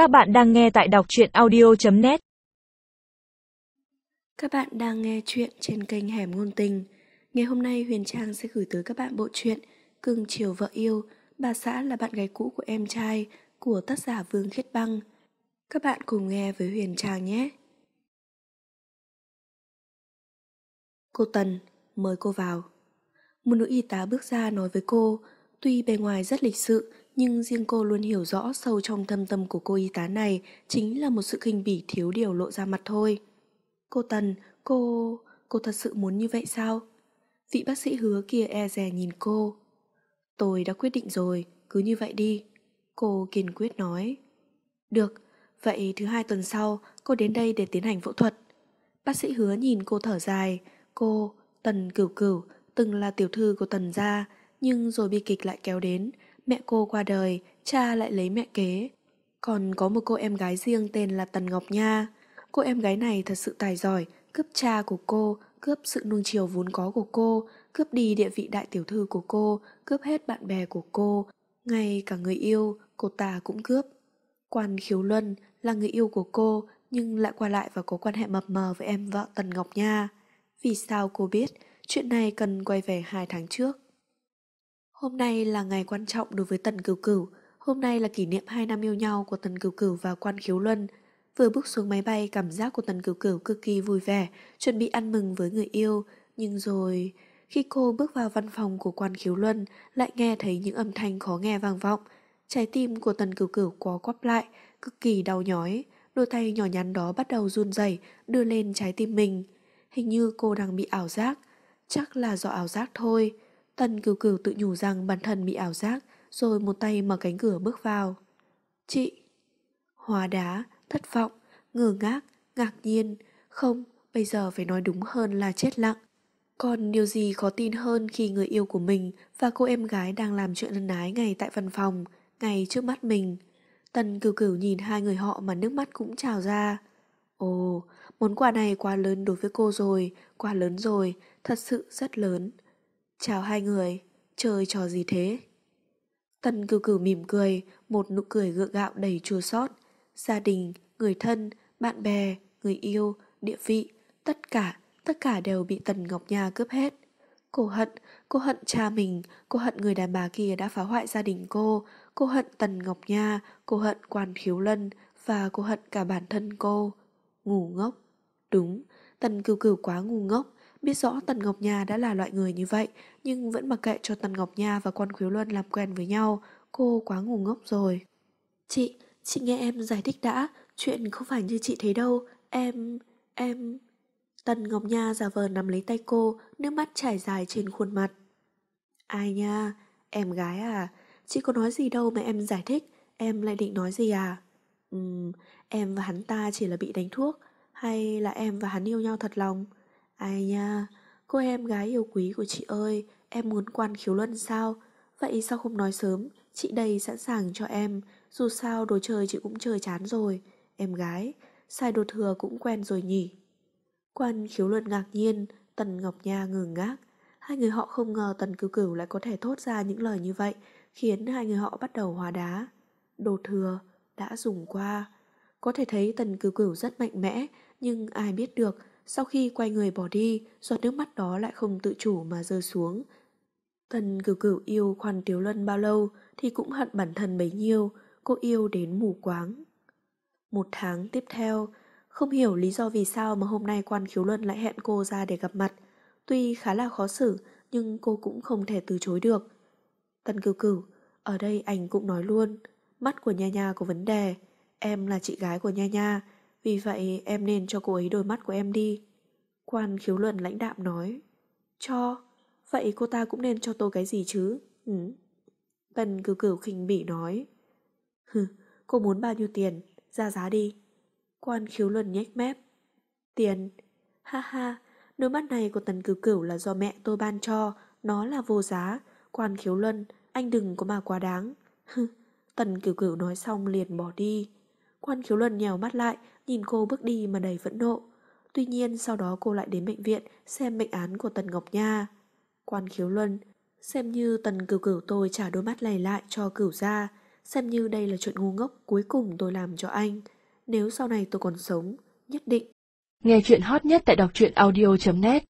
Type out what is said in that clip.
Các bạn đang nghe tại đọc truyện audio.net Các bạn đang nghe chuyện trên kênh Hẻm Ngôn Tình. Ngày hôm nay Huyền Trang sẽ gửi tới các bạn bộ truyện Cưng Chiều Vợ Yêu, bà xã là bạn gái cũ của em trai của tác giả Vương Khiết Băng. Các bạn cùng nghe với Huyền Trang nhé. Cô Tần, mời cô vào. Một nữ y tá bước ra nói với cô, tuy bề ngoài rất lịch sự, nhưng riêng cô luôn hiểu rõ sâu trong thâm tâm của cô y tá này chính là một sự khinh bỉ thiếu điều lộ ra mặt thôi. Cô Tần, cô... cô thật sự muốn như vậy sao? Vị bác sĩ hứa kia e rè nhìn cô. Tôi đã quyết định rồi, cứ như vậy đi. Cô kiên quyết nói. Được, vậy thứ hai tuần sau cô đến đây để tiến hành phẫu thuật. Bác sĩ hứa nhìn cô thở dài. Cô, Tần Cửu Cửu, từng là tiểu thư của Tần gia, nhưng rồi bi kịch lại kéo đến, mẹ cô qua đời, cha lại lấy mẹ kế. Còn có một cô em gái riêng tên là Tần Ngọc Nha. Cô em gái này thật sự tài giỏi, cướp cha của cô, cướp sự nuông chiều vốn có của cô, cướp đi địa vị đại tiểu thư của cô, cướp hết bạn bè của cô, ngay cả người yêu, cô ta cũng cướp. Quan Khiếu Luân là người yêu của cô, nhưng lại qua lại và có quan hệ mập mờ với em vợ Tần Ngọc Nha. Vì sao cô biết chuyện này cần quay về hai tháng trước? Hôm nay là ngày quan trọng đối với Tần Cửu Cửu. Hôm nay là kỷ niệm 2 năm yêu nhau của Tần Cửu Cửu và Quan Khiếu Luân. Vừa bước xuống máy bay, cảm giác của Tần Cửu Cửu cực kỳ vui vẻ, chuẩn bị ăn mừng với người yêu. Nhưng rồi, khi cô bước vào văn phòng của Quan Khiếu Luân, lại nghe thấy những âm thanh khó nghe vang vọng. Trái tim của Tần Cửu Cửu có quắp lại, cực kỳ đau nhói. Đôi tay nhỏ nhắn đó bắt đầu run rẩy, đưa lên trái tim mình. Hình như cô đang bị ảo giác. Chắc là do ảo giác thôi. Tần cửu cửu tự nhủ rằng bản thân bị ảo giác, rồi một tay mở cánh cửa bước vào. Chị! Hóa đá, thất vọng, ngơ ngác, ngạc nhiên. Không, bây giờ phải nói đúng hơn là chết lặng. Còn điều gì khó tin hơn khi người yêu của mình và cô em gái đang làm chuyện ân ái ngay tại văn phòng, ngay trước mắt mình. Tần cửu cửu nhìn hai người họ mà nước mắt cũng trào ra. Ồ, món quà này quá lớn đối với cô rồi, quá lớn rồi, thật sự rất lớn. Chào hai người, chơi trò gì thế? Tần cử cử mỉm cười, một nụ cười gượng gạo đầy chua xót. Gia đình, người thân, bạn bè, người yêu, địa vị, tất cả, tất cả đều bị Tần Ngọc Nha cướp hết. Cô hận, cô hận cha mình, cô hận người đàn bà kia đã phá hoại gia đình cô, cô hận Tần Ngọc Nha, cô hận Quan Khiếu Lân và cô hận cả bản thân cô. Ngu ngốc. Đúng, Tần Cửu Cửu quá ngu ngốc, Biết rõ Tần Ngọc Nha đã là loại người như vậy, nhưng vẫn mặc kệ cho Tần Ngọc Nha và Quan Khiếu Luân làm quen với nhau, cô quá ngu ngốc rồi. Chị, chị nghe em giải thích đã, chuyện không phải như chị thấy đâu, em, em... Tần Ngọc Nha giả vờ nắm lấy tay cô, nước mắt chảy dài trên khuôn mặt. Ai nha, em gái à, chị có nói gì đâu mà em giải thích, em lại định nói gì à? Ừm, em và hắn ta chỉ là bị đánh thuốc, hay là em và hắn yêu nhau thật lòng? Ai nha, cô em gái yêu quý của chị ơi, em muốn quan khiếu luân sao? Vậy sao không nói sớm, chị đây sẵn sàng cho em, dù sao đồ chơi chị cũng chơi chán rồi. Em gái, sai đồ thừa cũng quen rồi nhỉ. Quan khiếu luân ngạc nhiên, Tần Ngọc Nha ngừ ngác. Hai người họ không ngờ Tần Cửu Cửu lại có thể thốt ra những lời như vậy, khiến hai người họ bắt đầu hóa đá. Đồ thừa đã dùng qua. Có thể thấy Tần Cửu Cửu rất mạnh mẽ, nhưng ai biết được sau khi quay người bỏ đi, giọt nước mắt đó lại không tự chủ mà rơi xuống. Tần cửu cửu yêu khoan tiếu Luân bao lâu thì cũng hận bản thân bấy nhiêu, cô yêu đến mù quáng. Một tháng tiếp theo, không hiểu lý do vì sao mà hôm nay quan khiếu luân lại hẹn cô ra để gặp mặt. Tuy khá là khó xử, nhưng cô cũng không thể từ chối được. Tần cửu cửu, ở đây anh cũng nói luôn, mắt của Nha Nha có vấn đề. Em là chị gái của Nha Nha, vì vậy em nên cho cô ấy đôi mắt của em đi. Quan khiếu luận lãnh đạm nói. Cho? Vậy cô ta cũng nên cho tôi cái gì chứ? Ừ. Tần cửu cửu khinh bỉ nói. Hừ, cô muốn bao nhiêu tiền? Ra giá đi. Quan khiếu luận nhếch mép. Tiền? Ha ha, đôi mắt này của tần cửu cửu là do mẹ tôi ban cho, nó là vô giá. Quan khiếu luân, anh đừng có mà quá đáng. Hừ, tần cửu cửu nói xong liền bỏ đi. Quan khiếu luân nhèo mắt lại, nhìn cô bước đi mà đầy phẫn nộ. Tuy nhiên sau đó cô lại đến bệnh viện xem bệnh án của Tần Ngọc Nha. Quan khiếu luân, xem như Tần cửu cửu tôi trả đôi mắt lầy lại cho cửu ra. xem như đây là chuyện ngu ngốc cuối cùng tôi làm cho anh. Nếu sau này tôi còn sống, nhất định. Nghe chuyện hot nhất tại đọc truyện audio.net